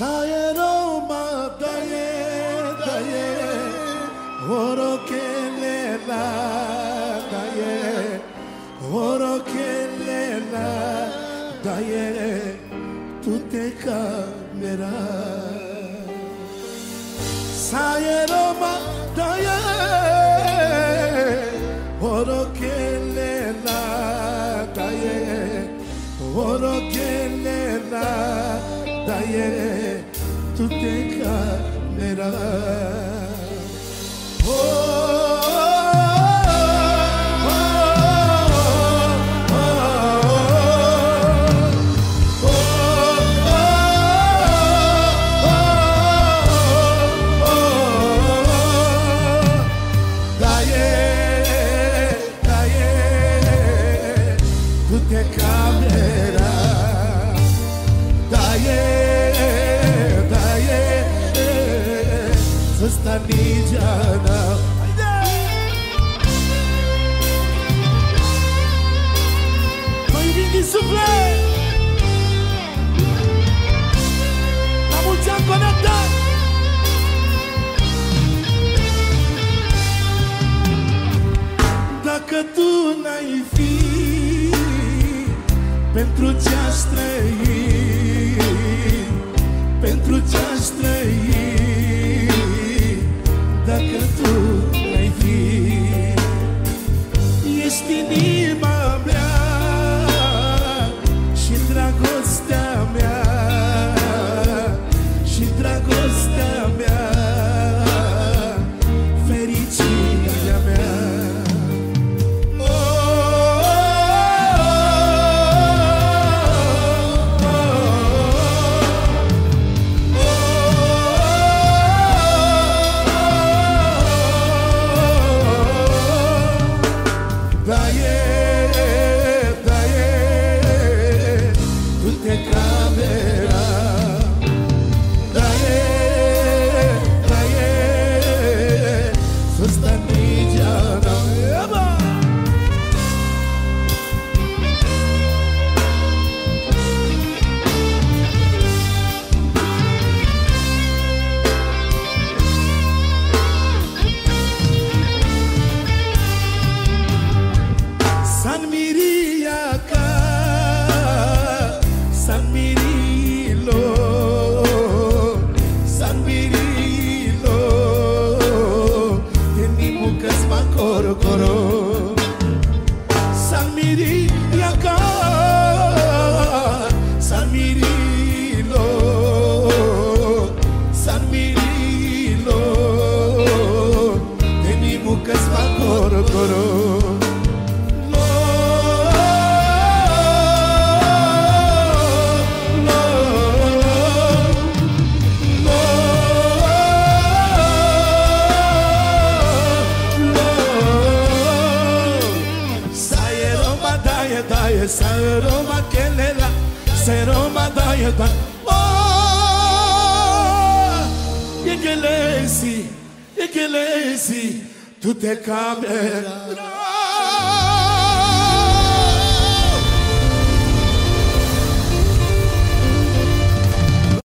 Sayeroma daye daye Orokelela daye Orokelela daye Tute kamera Sayeroma daye kadera Oh. Suflet! La mulți ani conectat! Dacă tu n-ai fi Pentru ce-aș trăi seroma daye daye seroma kelela seroma daye da oh yegelesi yegelesi tu te camera